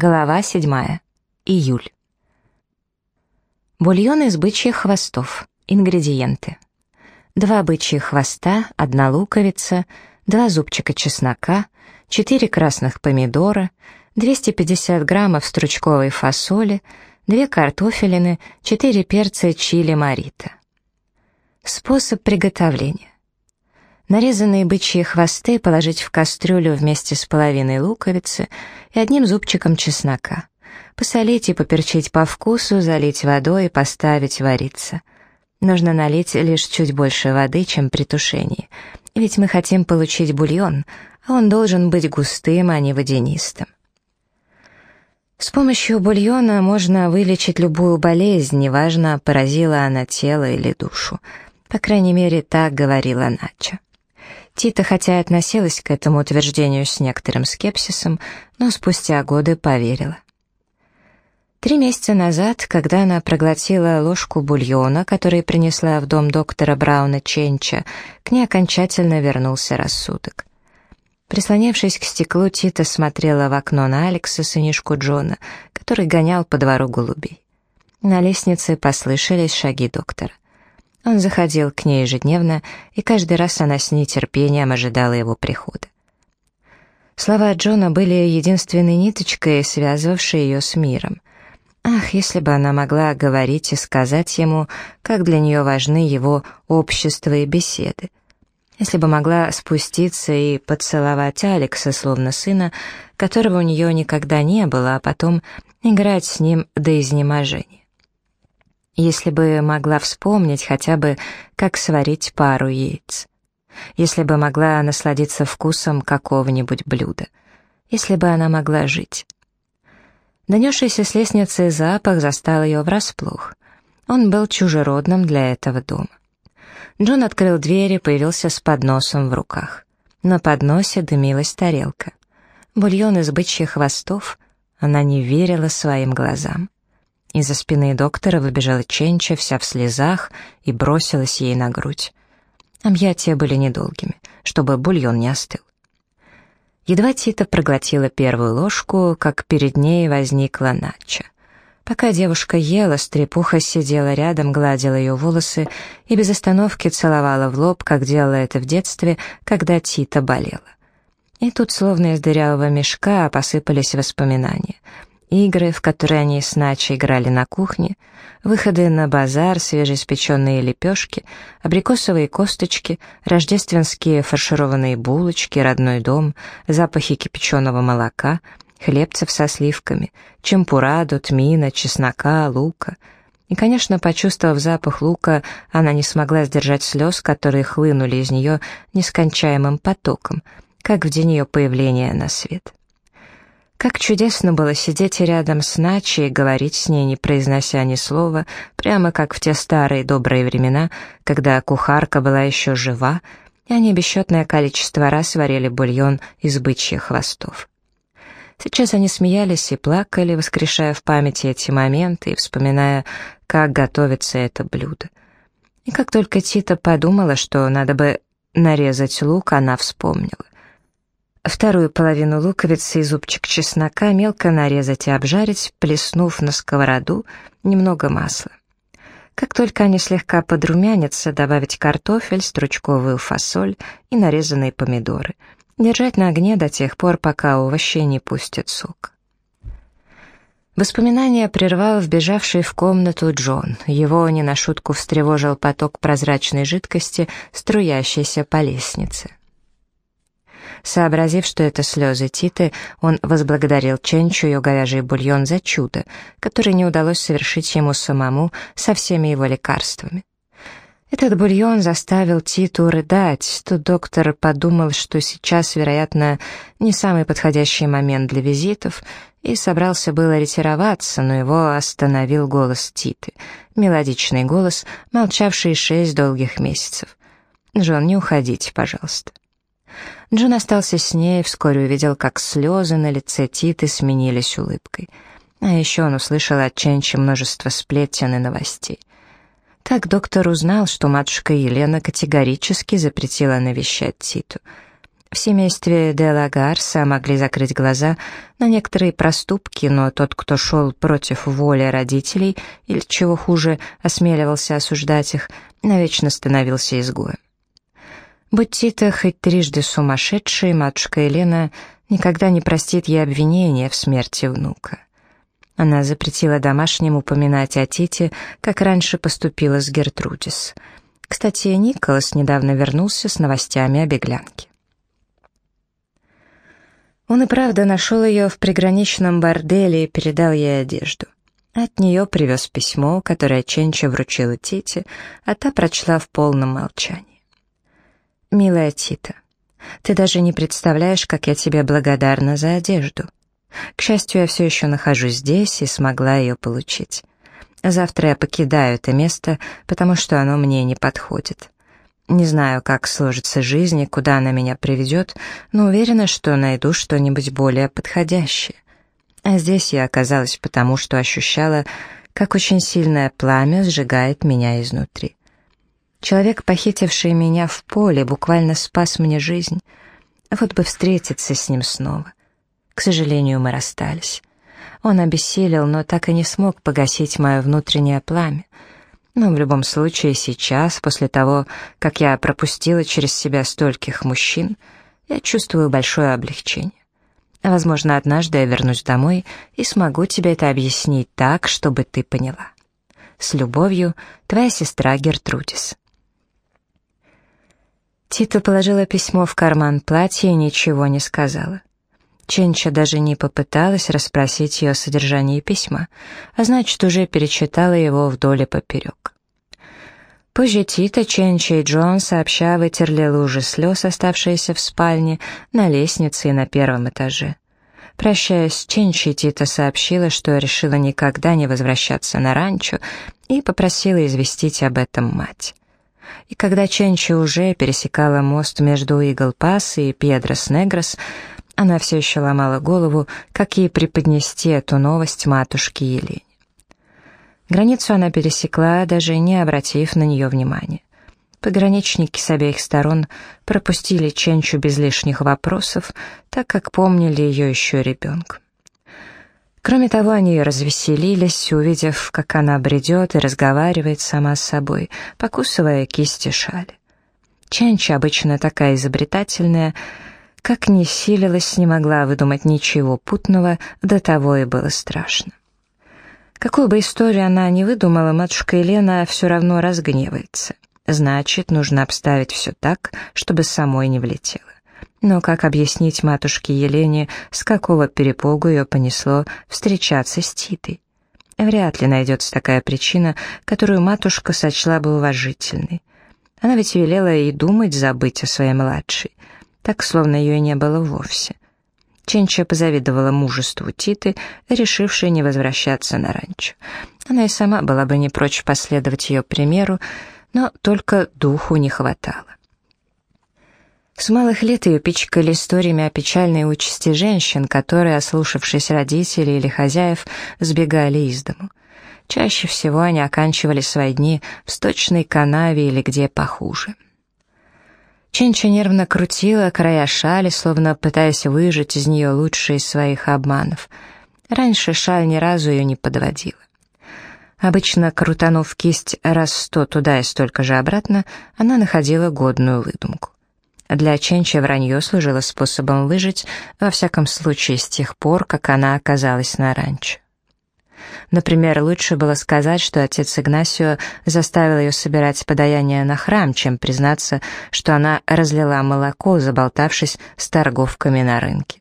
Глава 7. Июль. Бульон из бычьих хвостов. Ингредиенты. Два бычьих хвоста, одна луковица, два зубчика чеснока, 4 красных помидора, 250 граммов стручковой фасоли, две картофелины, 4 перца чили марита. Способ приготовления. Нарезанные бычьи хвосты положить в кастрюлю вместе с половиной луковицы и одним зубчиком чеснока. Посолить и поперчить по вкусу, залить водой и поставить вариться. Нужно налить лишь чуть больше воды, чем при тушении, ведь мы хотим получить бульон, а он должен быть густым, а не водянистым. С помощью бульона можно вылечить любую болезнь, неважно, поразила она тело или душу. По крайней мере, так говорила Нача. Тита хотя и относилась к этому утверждению с некоторым скепсисом, но спустя годы поверила. Три месяца назад, когда она проглотила ложку бульона, который принесла в дом доктора Брауна Ченча, к ней окончательно вернулся рассудок. Прислонившись к стеклу, Тита смотрела в окно на Алекса, сынишку Джона, который гонял по двору голубей. На лестнице послышались шаги доктора. Он заходил к ней ежедневно, и каждый раз она с нетерпением ожидала его прихода. Слова Джона были единственной ниточкой, связывавшей ее с миром. Ах, если бы она могла говорить и сказать ему, как для нее важны его общество и беседы. Если бы могла спуститься и поцеловать Алекса, словно сына, которого у нее никогда не было, а потом играть с ним до изнеможения. Если бы могла вспомнить хотя бы, как сварить пару яиц. Если бы могла насладиться вкусом какого-нибудь блюда. Если бы она могла жить. Донесшийся с лестницы запах застал ее врасплох. Он был чужеродным для этого дома. Джон открыл дверь и появился с подносом в руках. На подносе дымилась тарелка. Бульон из бычьих хвостов. Она не верила своим глазам. Из-за спины доктора выбежала Ченча, вся в слезах, и бросилась ей на грудь. Объятия были недолгими, чтобы бульон не остыл. Едва Тита проглотила первую ложку, как перед ней возникла Нача. Пока девушка ела, стрепуха сидела рядом, гладила ее волосы и без остановки целовала в лоб, как делала это в детстве, когда Тита болела. И тут, словно из дырявого мешка, посыпались воспоминания — игры, в которые они с Начей играли на кухне, выходы на базар, свежеиспеченные лепешки, абрикосовые косточки, рождественские фаршированные булочки, родной дом, запахи кипяченого молока, хлебцев со сливками, чемпураду, тмина, чеснока, лука. И, конечно, почувствовав запах лука, она не смогла сдержать слез, которые хлынули из нее нескончаемым потоком, как в день ее появления на свет. Как чудесно было сидеть рядом с Начи и говорить с ней, не произнося ни слова, прямо как в те старые добрые времена, когда кухарка была еще жива, и они бесчетное количество раз варили бульон из бычьих хвостов. Сейчас они смеялись и плакали, воскрешая в памяти эти моменты и вспоминая, как готовится это блюдо. И как только Тита подумала, что надо бы нарезать лук, она вспомнила. Вторую половину луковицы и зубчик чеснока мелко нарезать и обжарить, плеснув на сковороду немного масла. Как только они слегка подрумянятся, добавить картофель, стручковую фасоль и нарезанные помидоры. Держать на огне до тех пор, пока овощи не пустят сок. Воспоминания прервал вбежавший в комнату Джон. Его не на шутку встревожил поток прозрачной жидкости, струящейся по лестнице. Сообразив, что это слезы Титы, он возблагодарил Ченчу ее говяжий бульон за чудо, которое не удалось совершить ему самому со всеми его лекарствами. Этот бульон заставил Титу рыдать. Тут доктор подумал, что сейчас, вероятно, не самый подходящий момент для визитов, и собрался было ретироваться, но его остановил голос Титы, мелодичный голос, молчавший шесть долгих месяцев. «Джон, не уходите, пожалуйста». Джон остался с ней и вскоре увидел, как слезы на лице Титы сменились улыбкой. А еще он услышал от Ченчи множество сплетен и новостей. Так доктор узнал, что матушка Елена категорически запретила навещать Титу. В семействе де Лагарса могли закрыть глаза на некоторые проступки, но тот, кто шел против воли родителей или, чего хуже, осмеливался осуждать их, навечно становился изгоем. Будь Тита хоть трижды сумасшедшей, матушка Елена никогда не простит ей обвинения в смерти внука. Она запретила домашним упоминать о Тите, как раньше поступила с Гертрудис. Кстати, Николас недавно вернулся с новостями о беглянке. Он и правда нашел ее в приграничном борделе и передал ей одежду. От нее привез письмо, которое Ченча вручила Тите, а та прочла в полном молчании. «Милая Тита, ты даже не представляешь, как я тебе благодарна за одежду. К счастью, я все еще нахожусь здесь и смогла ее получить. Завтра я покидаю это место, потому что оно мне не подходит. Не знаю, как сложится жизнь и куда она меня приведет, но уверена, что найду что-нибудь более подходящее. А здесь я оказалась потому, что ощущала, как очень сильное пламя сжигает меня изнутри. Человек, похитивший меня в поле, буквально спас мне жизнь. Вот бы встретиться с ним снова. К сожалению, мы расстались. Он обессилел, но так и не смог погасить мое внутреннее пламя. Но в любом случае сейчас, после того, как я пропустила через себя стольких мужчин, я чувствую большое облегчение. Возможно, однажды я вернусь домой и смогу тебе это объяснить так, чтобы ты поняла. С любовью, твоя сестра Гертрудис. Тита положила письмо в карман платья и ничего не сказала. Ченча даже не попыталась расспросить ее о содержании письма, а значит, уже перечитала его вдоль и поперек. Позже Тита, Ченча и Джон сообща вытерли лужи слез, оставшиеся в спальне, на лестнице и на первом этаже. Прощаясь с Ченчей, Тита сообщила, что решила никогда не возвращаться на ранчо и попросила известить об этом мать. И когда Ченчи уже пересекала мост между Игл-Пас и Педрос-Негрос, она все еще ломала голову, как ей преподнести эту новость матушке Елене. Границу она пересекла, даже не обратив на нее внимания. Пограничники с обеих сторон пропустили Ченчу без лишних вопросов, так как помнили ее еще ребенком. Кроме того, они развеселились, увидев, как она бредет и разговаривает сама с собой, покусывая кисти шали. Чанча, обычно такая изобретательная, как ни силилась, не могла выдумать ничего путного, до того и было страшно. Какую бы историю она ни выдумала, матушка Елена все равно разгневается. Значит, нужно обставить все так, чтобы самой не влетело. Но как объяснить матушке Елене, с какого перепугу ее понесло встречаться с Титой? Вряд ли найдется такая причина, которую матушка сочла бы уважительной. Она ведь велела ей думать забыть о своей младшей, так, словно ее и не было вовсе. Ченча позавидовала мужеству Титы, решившей не возвращаться на ранчо. Она и сама была бы не прочь последовать ее примеру, но только духу не хватало. С малых лет ее пичкали историями о печальной участи женщин, которые, ослушавшись родителей или хозяев, сбегали из дому. Чаще всего они оканчивали свои дни в сточной канаве или где похуже. Ченча нервно крутила края шали, словно пытаясь выжать из нее лучшие из своих обманов. Раньше шаль ни разу ее не подводила. Обычно, крутанув кисть раз сто туда и столько же обратно, она находила годную выдумку. Для Ченча вранье служило способом выжить, во всяком случае, с тех пор, как она оказалась на ранчо. Например, лучше было сказать, что отец Игнасио заставил ее собирать подаяние на храм, чем признаться, что она разлила молоко, заболтавшись с торговками на рынке.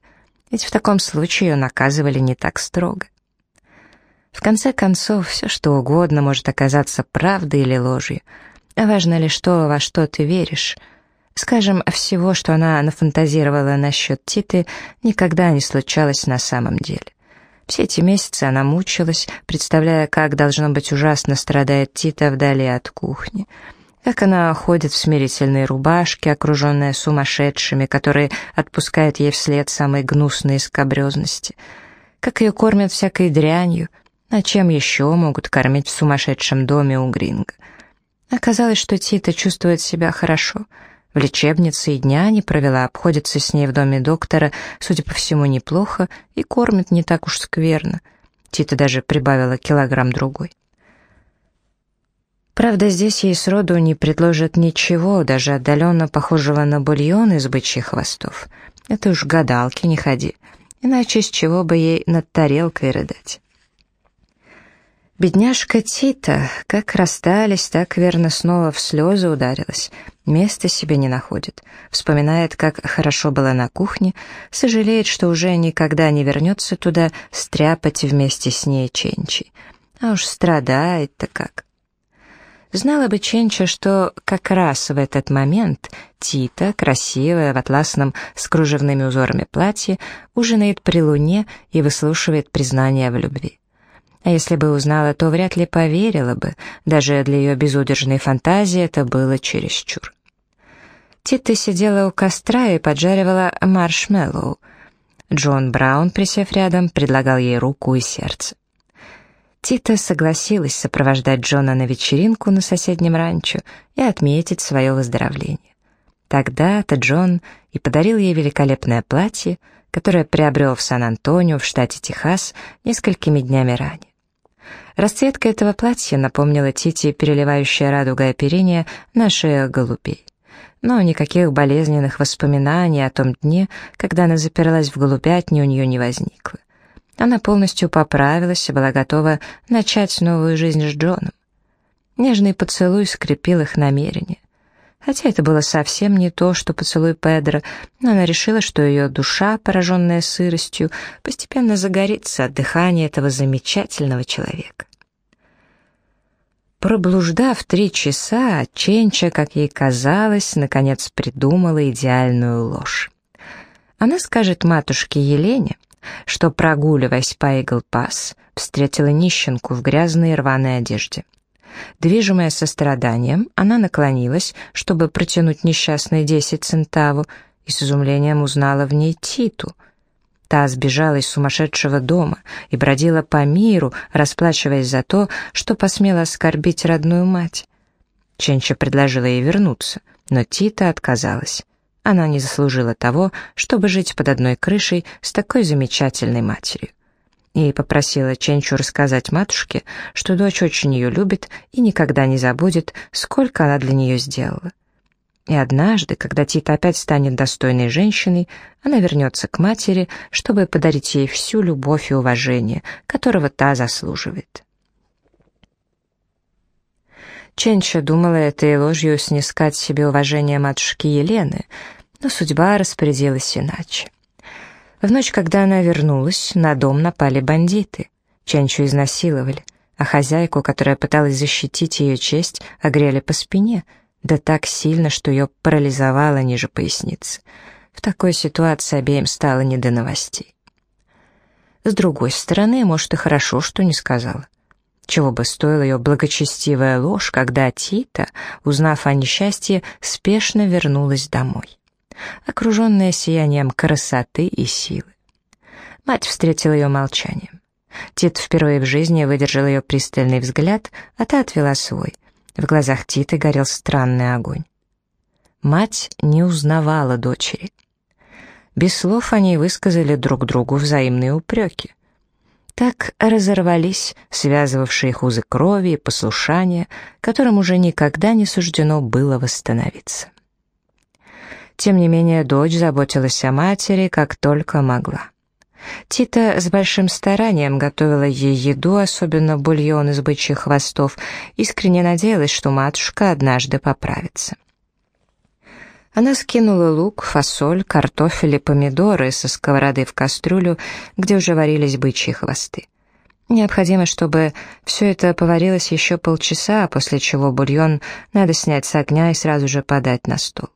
Ведь в таком случае ее наказывали не так строго. В конце концов, все что угодно может оказаться правдой или ложью. Важно лишь то, во что ты веришь — Скажем, всего, что она нафантазировала насчет Титы, никогда не случалось на самом деле. Все эти месяцы она мучилась, представляя, как, должно быть, ужасно страдает Тита вдали от кухни. Как она ходит в смирительной рубашке, окруженная сумасшедшими, которые отпускают ей вслед самые гнусные скобрезности. Как ее кормят всякой дрянью, а чем еще могут кормить в сумасшедшем доме у Гринга. Оказалось, что Тита чувствует себя хорошо — В лечебнице и дня не провела, обходится с ней в доме доктора, судя по всему, неплохо, и кормит не так уж скверно. Тита даже прибавила килограмм-другой. Правда, здесь ей сроду не предложат ничего, даже отдаленно похожего на бульон из бычьих хвостов. Это уж гадалки не ходи, иначе с чего бы ей над тарелкой рыдать. Бедняжка Тита, как расстались, так верно снова в слезы ударилась. Места себе не находит. Вспоминает, как хорошо было на кухне, сожалеет, что уже никогда не вернется туда стряпать вместе с ней Ченчи. А уж страдает-то как. Знала бы Ченча, что как раз в этот момент Тита, красивая, в атласном с кружевными узорами платье, ужинает при луне и выслушивает признание в любви. А если бы узнала, то вряд ли поверила бы. Даже для ее безудержной фантазии это было чересчур. Тита сидела у костра и поджаривала маршмеллоу. Джон Браун, присев рядом, предлагал ей руку и сердце. Тита согласилась сопровождать Джона на вечеринку на соседнем ранчо и отметить свое выздоровление. Тогда-то Джон и подарил ей великолепное платье, которое приобрел в Сан-Антонио в штате Техас несколькими днями ранее. Расцветка этого платья напомнила Тите переливающее радуга оперение на шеях голубей. Но никаких болезненных воспоминаний о том дне, когда она заперлась в голубятне, у нее не возникло. Она полностью поправилась и была готова начать новую жизнь с Джоном. Нежный поцелуй скрепил их намерение. Хотя это было совсем не то, что поцелуй Педро, но она решила, что ее душа, пораженная сыростью, постепенно загорится от дыхания этого замечательного человека. Проблуждав три часа, Ченча, как ей казалось, наконец придумала идеальную ложь. Она скажет матушке Елене, что, прогуливаясь по Игл-Пасс, встретила нищенку в грязной рваной одежде. Движимая состраданием, она наклонилась, чтобы протянуть несчастные десять центаву, и с изумлением узнала в ней Титу. Та сбежала из сумасшедшего дома и бродила по миру, расплачиваясь за то, что посмела оскорбить родную мать. Ченча предложила ей вернуться, но Тита отказалась. Она не заслужила того, чтобы жить под одной крышей с такой замечательной матерью и попросила Ченчу рассказать матушке, что дочь очень ее любит и никогда не забудет, сколько она для нее сделала. И однажды, когда Тита опять станет достойной женщиной, она вернется к матери, чтобы подарить ей всю любовь и уважение, которого та заслуживает. Ченча думала этой ложью снискать себе уважение матушки Елены, но судьба распорядилась иначе. В ночь, когда она вернулась, на дом напали бандиты. Ченчу изнасиловали, а хозяйку, которая пыталась защитить ее честь, огрели по спине, да так сильно, что ее парализовало ниже поясницы. В такой ситуации обеим стало не до новостей. С другой стороны, может, и хорошо, что не сказала. Чего бы стоила ее благочестивая ложь, когда Тита, узнав о несчастье, спешно вернулась домой окруженная сиянием красоты и силы. Мать встретила ее молчанием. Тит впервые в жизни выдержал ее пристальный взгляд, а та отвела свой. В глазах Титы горел странный огонь. Мать не узнавала дочери. Без слов они высказали друг другу взаимные упреки. Так разорвались связывавшие их узы крови и послушания, которым уже никогда не суждено было восстановиться. Тем не менее, дочь заботилась о матери как только могла. Тита с большим старанием готовила ей еду, особенно бульон из бычьих хвостов, искренне надеялась, что матушка однажды поправится. Она скинула лук, фасоль, картофель и помидоры со сковороды в кастрюлю, где уже варились бычьи хвосты. Необходимо, чтобы все это поварилось еще полчаса, после чего бульон надо снять с огня и сразу же подать на стол.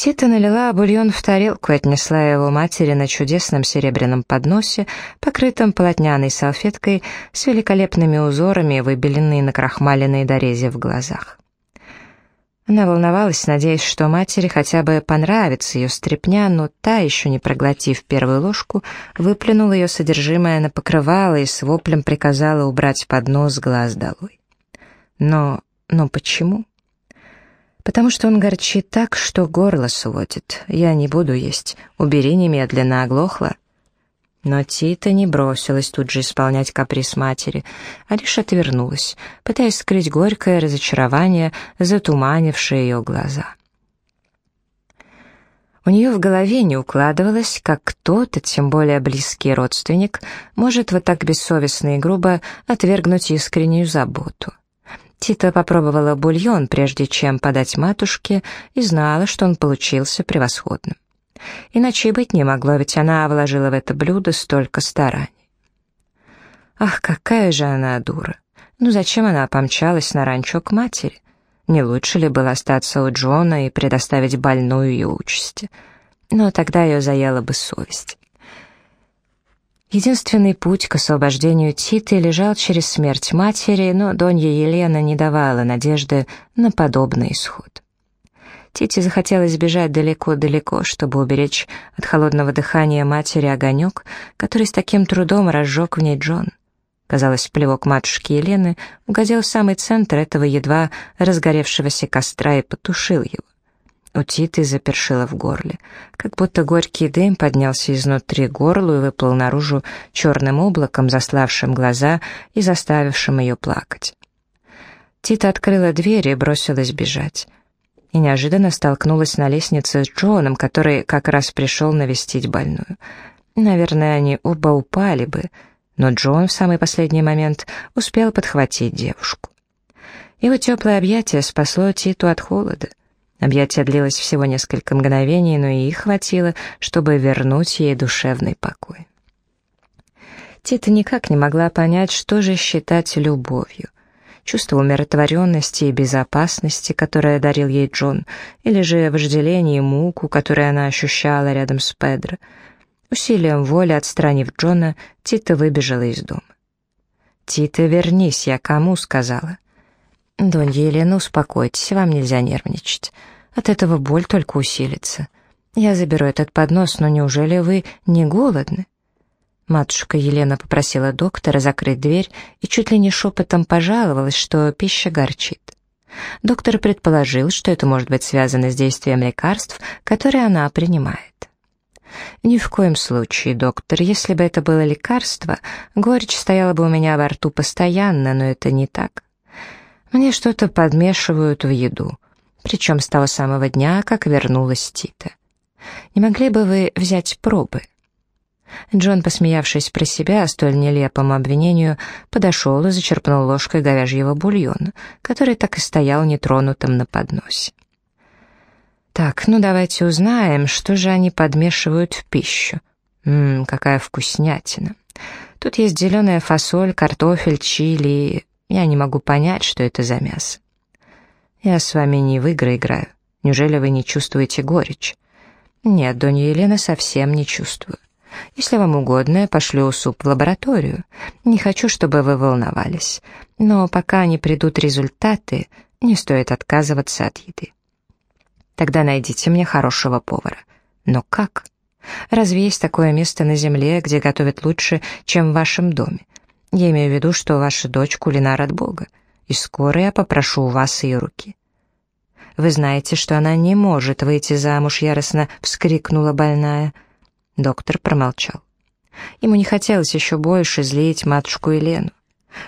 Тита налила бульон в тарелку и отнесла его матери на чудесном серебряном подносе, покрытом полотняной салфеткой с великолепными узорами, выбеленной на крахмаленной дорезе в глазах. Она волновалась, надеясь, что матери хотя бы понравится ее стряпня, но та, еще не проглотив первую ложку, выплюнула ее содержимое на покрывало и с воплем приказала убрать поднос глаз долой. Но, но почему? Потому что он горчит так, что горло сводит. Я не буду есть. Убери немедленно, оглохла». Но Тита не бросилась тут же исполнять каприз матери, а лишь отвернулась, пытаясь скрыть горькое разочарование, затуманившее ее глаза. У нее в голове не укладывалось, как кто-то, тем более близкий родственник, может вот так бессовестно и грубо отвергнуть искреннюю заботу. Тита попробовала бульон, прежде чем подать матушке, и знала, что он получился превосходным. Иначе и быть не могло, ведь она вложила в это блюдо столько стараний. Ах, какая же она дура! Ну зачем она помчалась на ранчо к матери? Не лучше ли было остаться у Джона и предоставить больную ее участи? Но тогда ее заела бы совесть. Единственный путь к освобождению Титы лежал через смерть матери, но Донья Елена не давала надежды на подобный исход. Тите захотелось бежать далеко-далеко, чтобы уберечь от холодного дыхания матери огонек, который с таким трудом разжег в ней Джон. Казалось, плевок матушки Елены угодил в самый центр этого едва разгоревшегося костра и потушил его. У Титы запершило в горле, как будто горький дым поднялся изнутри горла и выплыл наружу черным облаком, заславшим глаза и заставившим ее плакать. Тита открыла дверь и бросилась бежать и неожиданно столкнулась на лестнице с Джоном, который как раз пришел навестить больную. Наверное, они оба упали бы, но Джон в самый последний момент успел подхватить девушку. Его теплое объятие спасло Титу от холода. Объятие длилось всего несколько мгновений, но и их хватило, чтобы вернуть ей душевный покой. Тита никак не могла понять, что же считать любовью — чувство умиротворенности и безопасности, которое дарил ей Джон, или же вожделение и муку, которую она ощущала рядом с Педро. Усилием воли, отстранив Джона, Тита выбежала из дома. «Тита, вернись, я кому?» — сказала. «Донья Елена, успокойтесь, вам нельзя нервничать. От этого боль только усилится. Я заберу этот поднос, но неужели вы не голодны?» Матушка Елена попросила доктора закрыть дверь и чуть ли не шепотом пожаловалась, что пища горчит. Доктор предположил, что это может быть связано с действием лекарств, которые она принимает. «Ни в коем случае, доктор, если бы это было лекарство, горечь стояла бы у меня во рту постоянно, но это не так. Мне что-то подмешивают в еду, причем с того самого дня, как вернулась Тита. Не могли бы вы взять пробы?» Джон, посмеявшись про себя о столь нелепому обвинению, подошел и зачерпнул ложкой говяжьего бульона, который так и стоял нетронутым на подносе. «Так, ну давайте узнаем, что же они подмешивают в пищу. Ммм, какая вкуснятина. Тут есть зеленая фасоль, картофель, чили. Я не могу понять, что это за мясо. Я с вами не в игры играю. Неужели вы не чувствуете горечь? Нет, Донья Елена совсем не чувствую. Если вам угодно, я пошлю суп в лабораторию. Не хочу, чтобы вы волновались. Но пока не придут результаты, не стоит отказываться от еды. Тогда найдите мне хорошего повара. Но как? Разве есть такое место на земле, где готовят лучше, чем в вашем доме? Я имею в виду, что ваша дочь кулинар от Бога, и скоро я попрошу у вас ее руки. Вы знаете, что она не может выйти замуж, яростно вскрикнула больная. Доктор промолчал. Ему не хотелось еще больше злить матушку Елену.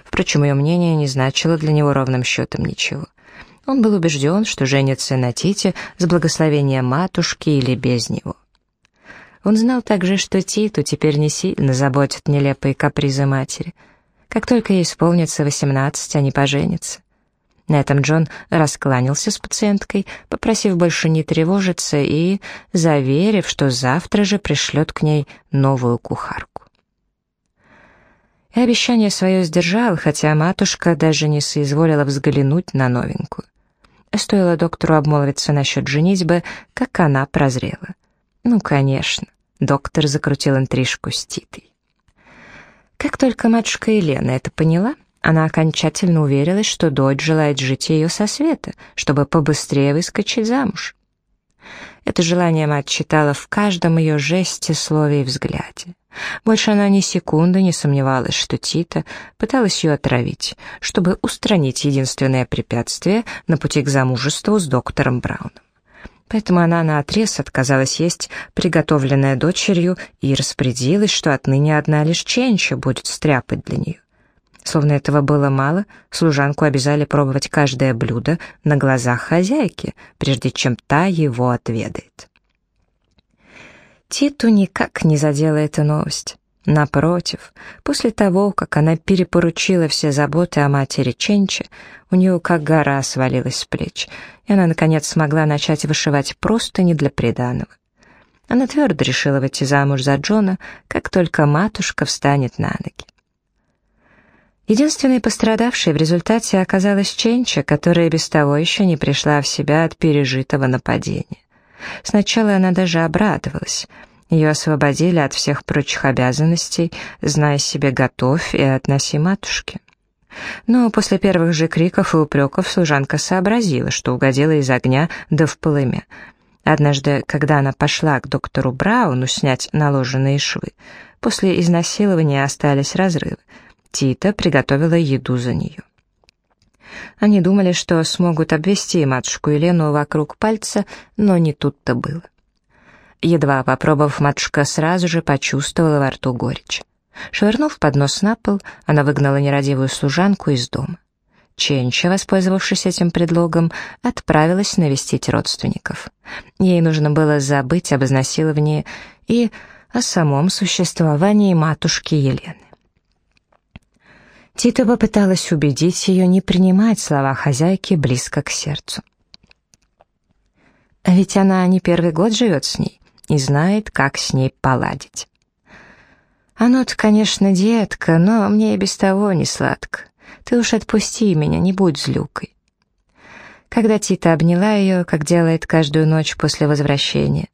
Впрочем, ее мнение не значило для него ровным счетом ничего. Он был убежден, что женится на Тите с благословения матушки или без него. Он знал также, что Титу теперь не сильно заботят нелепые капризы матери. Как только ей исполнится восемнадцать, они поженятся. На этом Джон раскланялся с пациенткой, попросив больше не тревожиться и заверив, что завтра же пришлет к ней новую кухарку. И обещание свое сдержал, хотя матушка даже не соизволила взглянуть на новенькую. Стоило доктору обмолвиться насчет женитьбы, как она прозрела. Ну, конечно, доктор закрутил интрижку с Титой. Как только матушка Елена это поняла, она окончательно уверилась, что дочь желает жить ее со света, чтобы побыстрее выскочить замуж. Это желание мать читала в каждом ее жесте, слове и взгляде. Больше она ни секунды не сомневалась, что Тита пыталась ее отравить, чтобы устранить единственное препятствие на пути к замужеству с доктором Брауном. Поэтому она наотрез отказалась есть приготовленное дочерью и распорядилась, что отныне одна лишь Ченча будет стряпать для нее. Словно этого было мало, служанку обязали пробовать каждое блюдо на глазах хозяйки, прежде чем та его отведает. Титу никак не задела эта новость. Напротив, после того, как она перепоручила все заботы о матери Ченче, у нее как гора свалилась с плеч, и она, наконец, смогла начать вышивать простыни для приданого. Она твердо решила выйти замуж за Джона, как только матушка встанет на ноги. Единственной пострадавшей в результате оказалась Ченча, которая без того еще не пришла в себя от пережитого нападения. Сначала она даже обрадовалась. Ее освободили от всех прочих обязанностей, зная себе готовь и относи матушке. Но после первых же криков и упреков служанка сообразила, что угодила из огня да в полымя. Однажды, когда она пошла к доктору Брауну снять наложенные швы, после изнасилования остались разрывы. Тита приготовила еду за нее. Они думали, что смогут обвести матушку Елену вокруг пальца, но не тут-то было. Едва попробовав, матушка сразу же почувствовала во рту горечь. Швырнув поднос на пол, она выгнала нерадивую служанку из дома. Ченча, воспользовавшись этим предлогом, отправилась навестить родственников. Ей нужно было забыть об изнасиловании и о самом существовании матушки Елены. Тита попыталась убедить ее не принимать слова хозяйки близко к сердцу. А ведь она не первый год живет с ней и знает, как с ней поладить. «Оно-то, конечно, детка, но мне и без того не сладко. Ты уж отпусти меня, не будь злюкой». Когда Тита обняла ее, как делает каждую ночь после возвращения,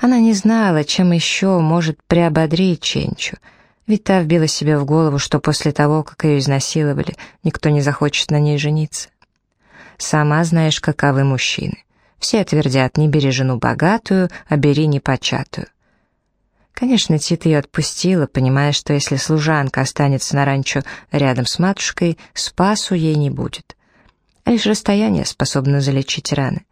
она не знала, чем еще может приободрить Ченчу — ведь та вбила себе в голову, что после того, как ее изнасиловали, никто не захочет на ней жениться. Сама знаешь, каковы мужчины. Все твердят, не бери жену богатую, а бери непочатую. Конечно, Тита ее отпустила, понимая, что если служанка останется на ранчо рядом с матушкой, спасу ей не будет. Лишь расстояние способно залечить раны.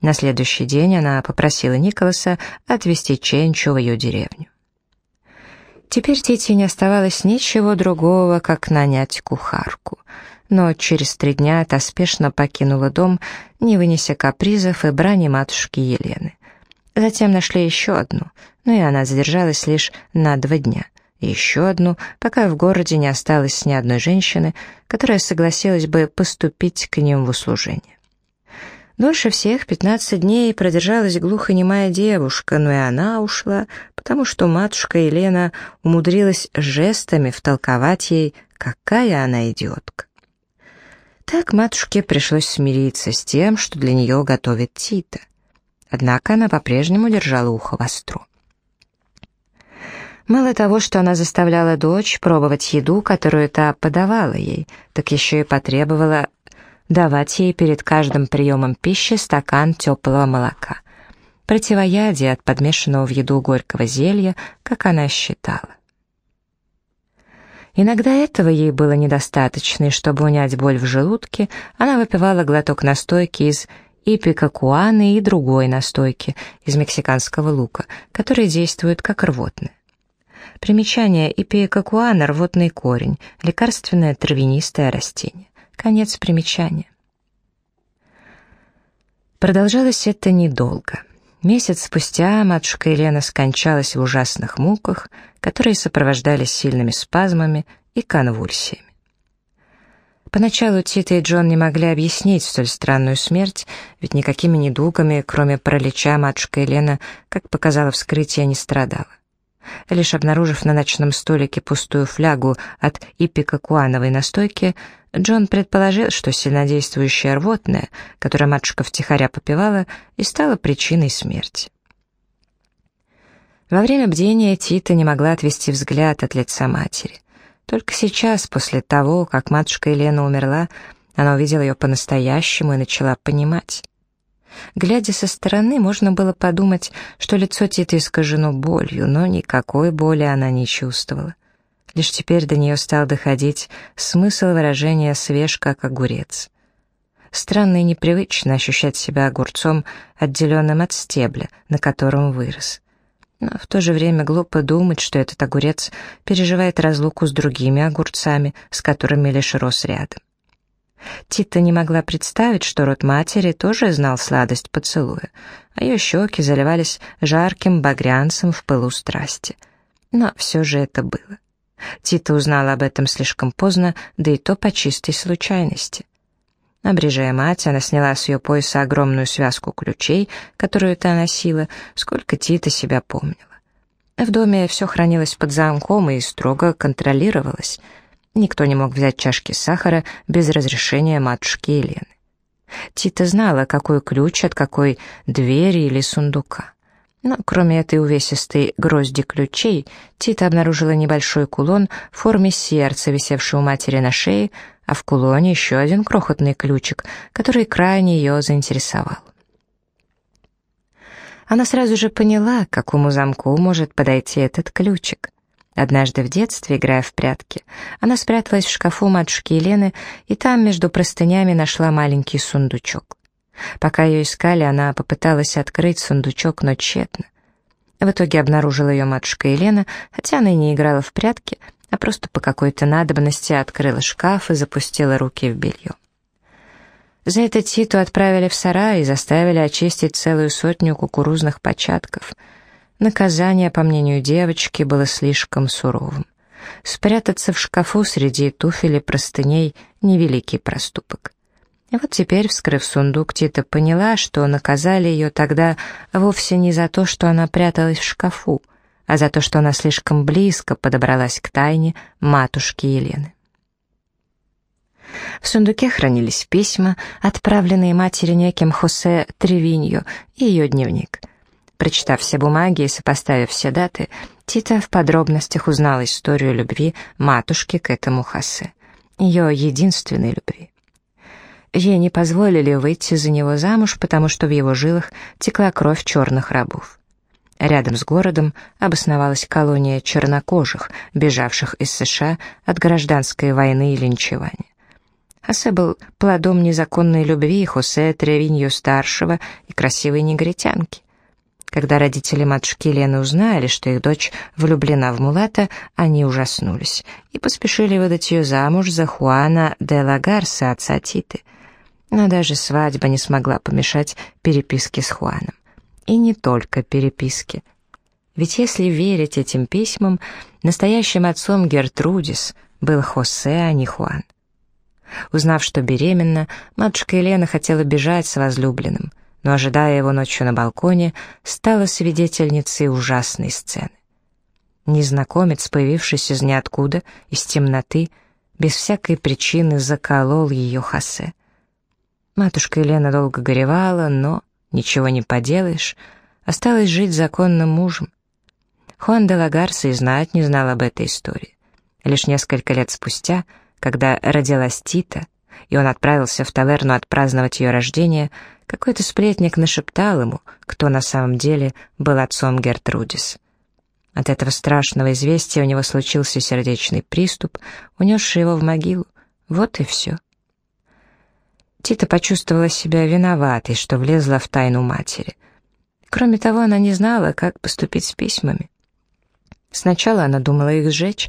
На следующий день она попросила Николаса отвезти Ченчу в ее деревню. Теперь Тите не оставалось ничего другого, как нанять кухарку. Но через три дня та спешно покинула дом, не вынеся капризов и брани матушки Елены. Затем нашли еще одну, но и она задержалась лишь на два дня. Еще одну, пока в городе не осталось ни одной женщины, которая согласилась бы поступить к ним в услужение. Дольше всех, 15 дней, продержалась глухонемая девушка, но и она ушла, потому что матушка Елена умудрилась жестами втолковать ей, какая она идиотка. Так матушке пришлось смириться с тем, что для нее готовит Тита. Однако она по-прежнему держала ухо востро. Мало того, что она заставляла дочь пробовать еду, которую та подавала ей, так еще и потребовала давать ей перед каждым приемом пищи стакан теплого молока. Противоядие от подмешанного в еду горького зелья, как она считала. Иногда этого ей было недостаточно, и чтобы унять боль в желудке, она выпивала глоток настойки из ипикакуаны и другой настойки из мексиканского лука, которые действуют как рвотные. Примечание ипикакуана – рвотный корень, лекарственное травянистое растение. Конец примечания. Продолжалось это недолго. Месяц спустя матушка Елена скончалась в ужасных муках, которые сопровождались сильными спазмами и конвульсиями. Поначалу Тита и Джон не могли объяснить столь странную смерть, ведь никакими недугами, кроме паралича, матушка Елена, как показало вскрытие, не страдала. Лишь обнаружив на ночном столике пустую флягу от ипикакуановой настойки, Джон предположил, что сильнодействующее рвотное, которое матушка втихаря попивала, и стало причиной смерти. Во время бдения Тита не могла отвести взгляд от лица матери. Только сейчас, после того, как матушка Елена умерла, она увидела ее по-настоящему и начала понимать. Глядя со стороны, можно было подумать, что лицо Титы искажено болью, но никакой боли она не чувствовала. Лишь теперь до нее стал доходить смысл выражения «свеж, как огурец». Странно и непривычно ощущать себя огурцом, отделенным от стебля, на котором вырос. Но в то же время глупо думать, что этот огурец переживает разлуку с другими огурцами, с которыми лишь рос рядом. Тита не могла представить, что род матери тоже знал сладость поцелуя, а ее щеки заливались жарким багрянцем в пылу страсти. Но все же это было. Тита узнала об этом слишком поздно, да и то по чистой случайности. Обрежая мать, она сняла с ее пояса огромную связку ключей, которую та носила, сколько Тита себя помнила. В доме все хранилось под замком и строго контролировалось — Никто не мог взять чашки сахара без разрешения матушки Елены. Тита знала, какой ключ от какой двери или сундука. Но кроме этой увесистой грозди ключей, Тита обнаружила небольшой кулон в форме сердца, висевший у матери на шее, а в кулоне еще один крохотный ключик, который крайне ее заинтересовал. Она сразу же поняла, к какому замку может подойти этот ключик. Однажды в детстве, играя в прятки, она спряталась в шкафу матушки Елены и там между простынями нашла маленький сундучок. Пока ее искали, она попыталась открыть сундучок, но тщетно. В итоге обнаружила ее матушка Елена, хотя она и не играла в прятки, а просто по какой-то надобности открыла шкаф и запустила руки в белье. За это Титу отправили в сарай и заставили очистить целую сотню кукурузных початков — Наказание, по мнению девочки, было слишком суровым. Спрятаться в шкафу среди туфель и простыней — невеликий проступок. И вот теперь, вскрыв сундук, Тита поняла, что наказали ее тогда вовсе не за то, что она пряталась в шкафу, а за то, что она слишком близко подобралась к тайне матушки Елены. В сундуке хранились письма, отправленные матери неким Хосе Тревиньо и ее дневник — Прочитав все бумаги и сопоставив все даты, Тита в подробностях узнала историю любви матушки к этому Хасе, ее единственной любви. Ей не позволили выйти за него замуж, потому что в его жилах текла кровь черных рабов. Рядом с городом обосновалась колония чернокожих, бежавших из США от гражданской войны и линчевания. Хосе был плодом незаконной любви Хосе Тревиньо-старшего и красивой негритянки. Когда родители матушки Лены узнали, что их дочь влюблена в Мулата, они ужаснулись и поспешили выдать ее замуж за Хуана де Лагарса, отца Титы. Но даже свадьба не смогла помешать переписке с Хуаном. И не только переписке. Ведь если верить этим письмам, настоящим отцом Гертрудис был Хосе, а не Хуан. Узнав, что беременна, матушка Елена хотела бежать с возлюбленным — но, ожидая его ночью на балконе, стала свидетельницей ужасной сцены. Незнакомец, появившись из ниоткуда, из темноты, без всякой причины заколол ее Хосе. Матушка Елена долго горевала, но, ничего не поделаешь, осталась жить законным мужем. Хуан де Лагарса и знать не знал об этой истории. Лишь несколько лет спустя, когда родилась Тита, и он отправился в таверну отпраздновать ее рождение, какой-то сплетник нашептал ему, кто на самом деле был отцом Гертрудис. От этого страшного известия у него случился сердечный приступ, унесший его в могилу. Вот и все. Тита почувствовала себя виноватой, что влезла в тайну матери. Кроме того, она не знала, как поступить с письмами. Сначала она думала их сжечь,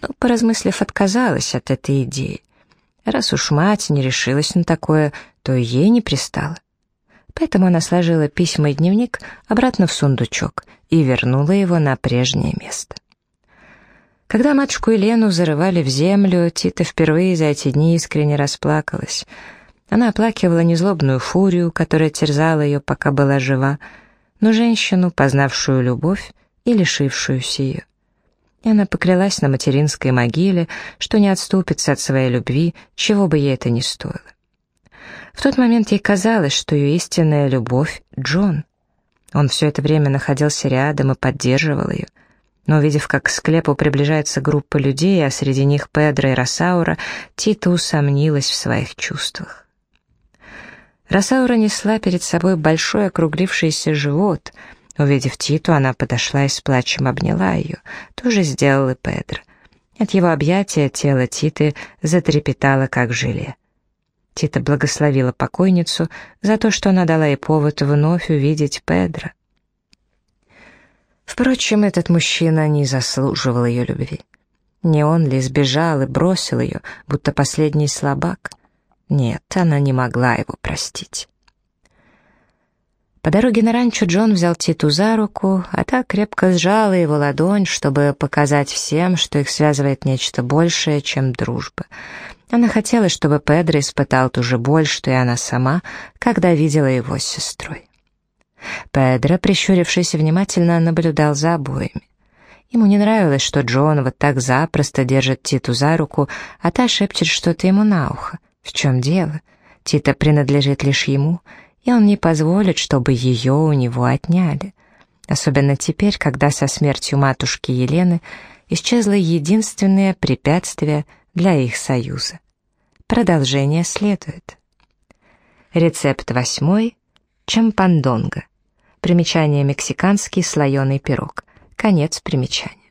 но, поразмыслив, отказалась от этой идеи. Раз уж мать не решилась на такое, то ей не пристало. Поэтому она сложила письма и дневник обратно в сундучок и вернула его на прежнее место. Когда матушку Елену зарывали в землю, Тита впервые за эти дни искренне расплакалась. Она оплакивала незлобную фурию, которая терзала ее, пока была жива, но женщину, познавшую любовь и лишившуюся ее и она поклялась на материнской могиле, что не отступится от своей любви, чего бы ей это ни стоило. В тот момент ей казалось, что ее истинная любовь — Джон. Он все это время находился рядом и поддерживал ее. Но увидев, как к склепу приближается группа людей, а среди них Педро и Росаура, Тита усомнилась в своих чувствах. Росаура несла перед собой большой округлившийся живот. Увидев Титу, она подошла и с плачем обняла ее. То же сделал и Педро. От его объятия тело Титы затрепетало, как желе. Тита благословила покойницу за то, что она дала ей повод вновь увидеть Педро. Впрочем, этот мужчина не заслуживал ее любви. Не он ли сбежал и бросил ее, будто последний слабак? Нет, она не могла его простить. По дороге на ранчо Джон взял Титу за руку, а та крепко сжала его ладонь, чтобы показать всем, что их связывает нечто большее, чем дружба. Она хотела, чтобы Педро испытал ту же боль, что и она сама, когда видела его с сестрой. Педро, прищурившись, внимательно наблюдал за обоими. Ему не нравилось, что Джон вот так запросто держит Титу за руку, а та шепчет что-то ему на ухо. В чем дело? Тита принадлежит лишь ему, и он не позволит, чтобы ее у него отняли. Особенно теперь, когда со смертью матушки Елены исчезло единственное препятствие для их союза. Продолжение следует. Рецепт восьмой. Чампандонга. Примечание мексиканский слоеный пирог. Конец примечания.